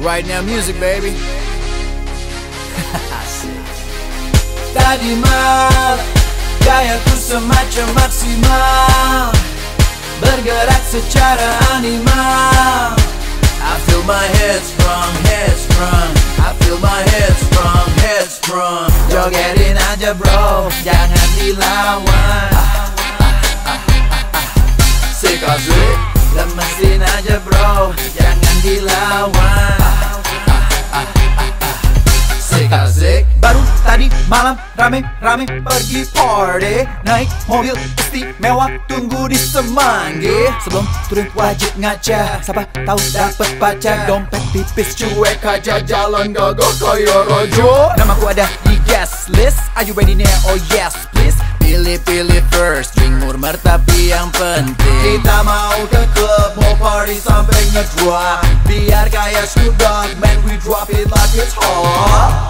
Right now music baby. Tadi malam Gayaku semacam maksimal Bergerak secara animal I feel my head strong, head strong. I feel my head strong, head strong. Jogetin aja bro. Jangan dilawan. Sick asik Lemesin aja bro. Jangan dilawan. Sick asik Baru tadi malam rame-rame pergi party. Naik mobil istimewa tunggu di Semanggi. Sebelum turun wajib ngaca Siapa tahu dapet pacar. Dompet tipis cuek aja jalan gagak kayak rojo. Namaku ada di guest list. Are you ready now? Oh yes please. Pilih-pilih first Drink murmer tapi yang penting. Kita mau ke party sampai ngedrop Biar kayak Snoop Dogg Man we drop it like it's hot.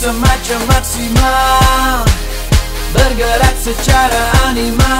Semacam maksimal. Bergerak secara animal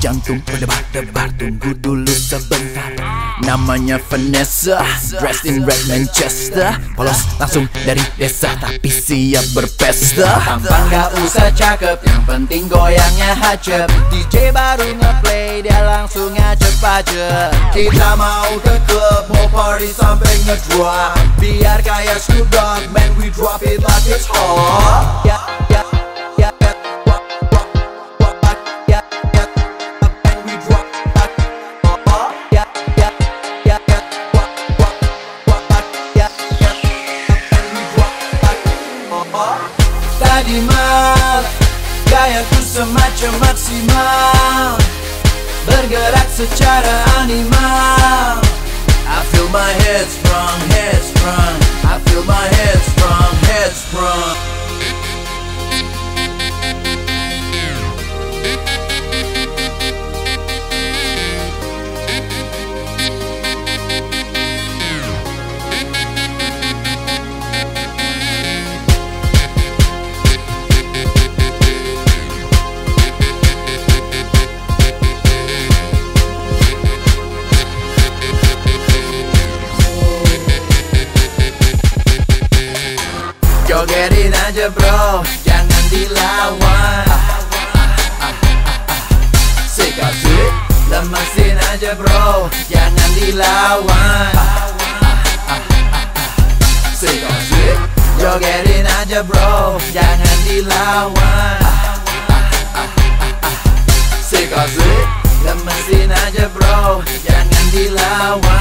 jantung berdebar-debar Tunggu dulu sebentar. Namanya Vanessa. Dressed in red Manchester. Polos langsung dari desa Tapi siap berpesta. Tampang gak usah cakep Yang penting goyangnya hacep. DJ baru ngeplay Dia langsung ngajep aja Kita mau ke club Mau party sampai ngedrop Biar kayak Snoop Dogg Man we drop it Tadi malam Gayaku semacam maksimal. Bergerak secara animal aja bro. Jangan dilawan. Sick asik Lemesin aja bro. Jangan dilawan. Sick asik Jogetin aja bro. Jangan dilawan. Sick asik Lemesin aja bro. Jangan dilawan